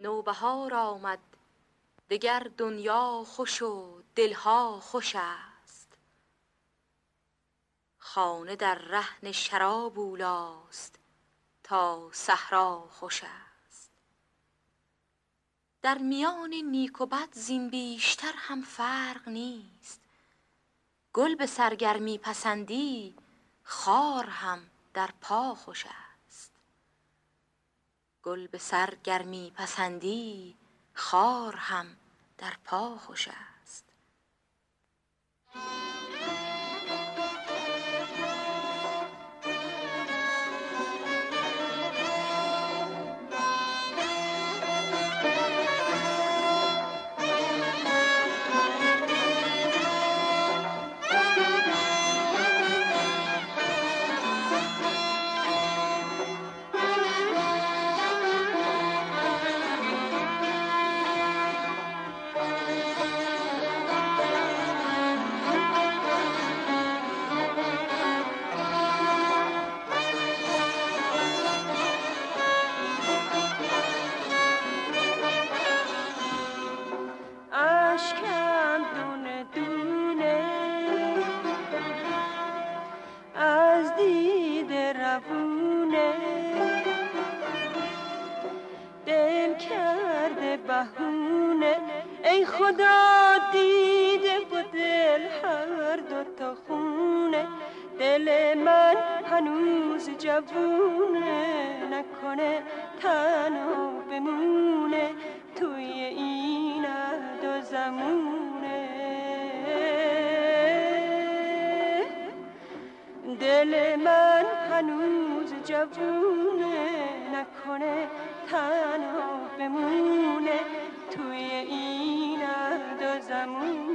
نوبهار آمد. دگر دنیا خوش و دلها خوش است. خانه در رهن شراب اولاست تا صحرا خوش است. در میان نیک و بد زین بیشتر هم فرق نیست. گل به سرگرمی پسندی خار هم در پا خوش است. گل به سرگرمی پسندی خار هم در پا خوش است. amor.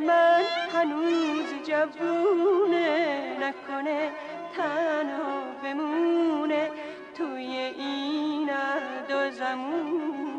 من هنوز جوونه نکنه تنها بمونه توی این دو زمونه.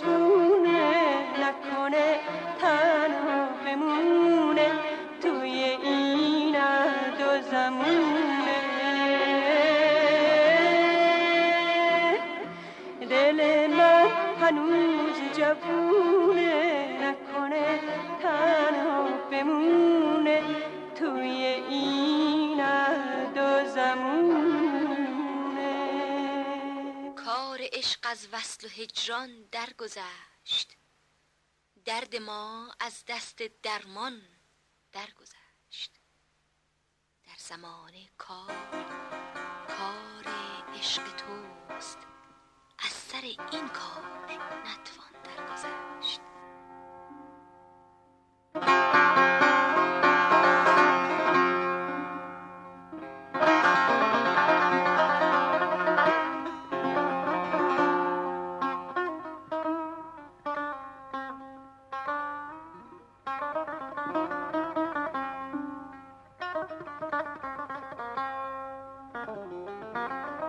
من وصل و هجران درگذشت. درد ما از دست درمان درگذشت. در زمان کار کار عشق توست. از سر این کار نتوان درگذشت. Thank you.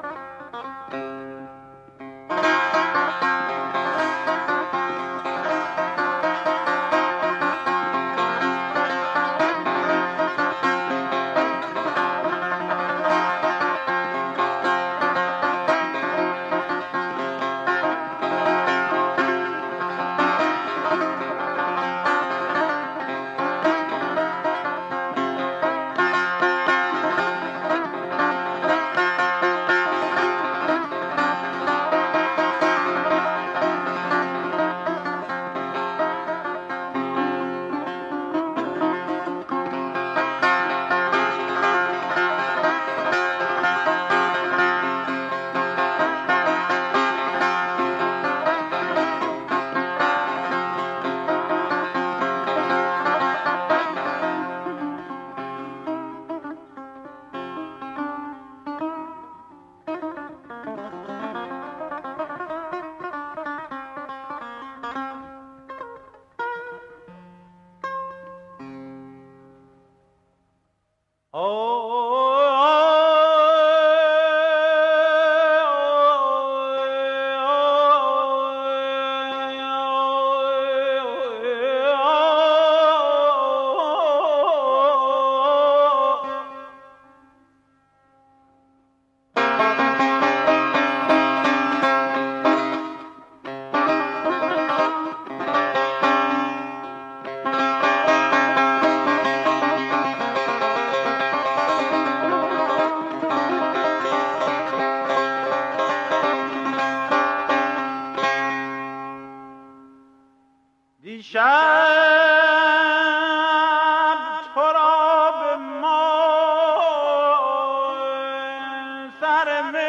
i bottom.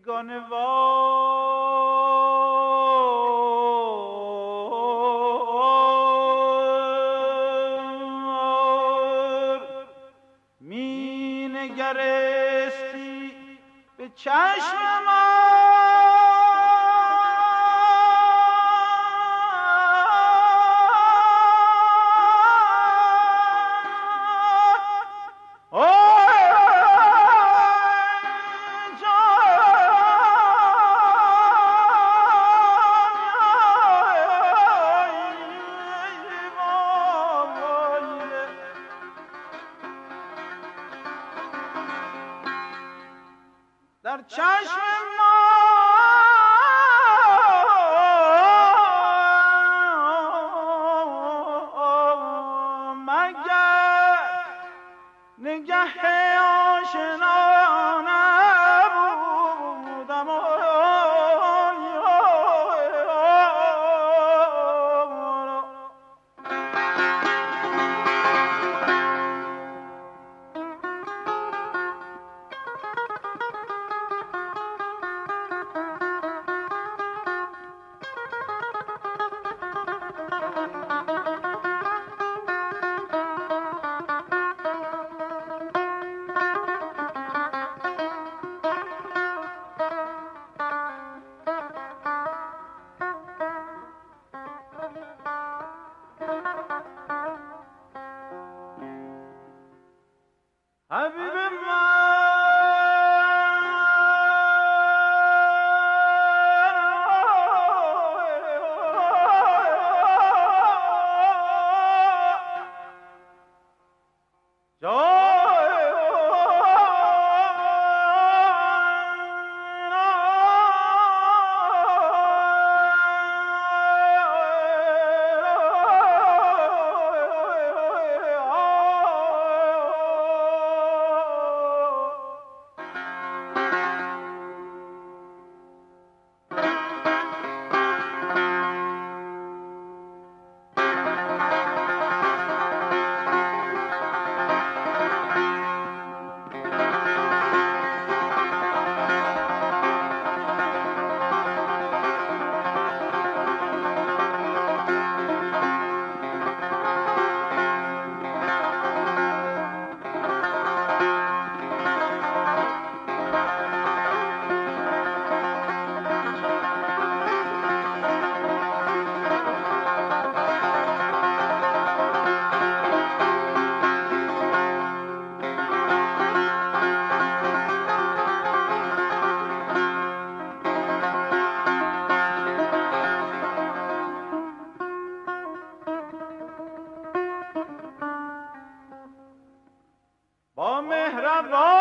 بیگانه وار. می نگرستی به چشمم যাব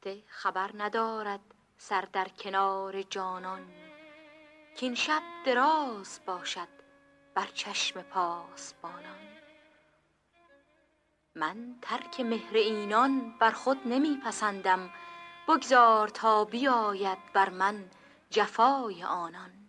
خفته خبر ندارد سر در کنار جانان کاین شب دراز باشد بر چشم پاسبانان. من ترک مهر اینان بر خود نمی پسندم بگذار تا بیاید بر من جفای آنان.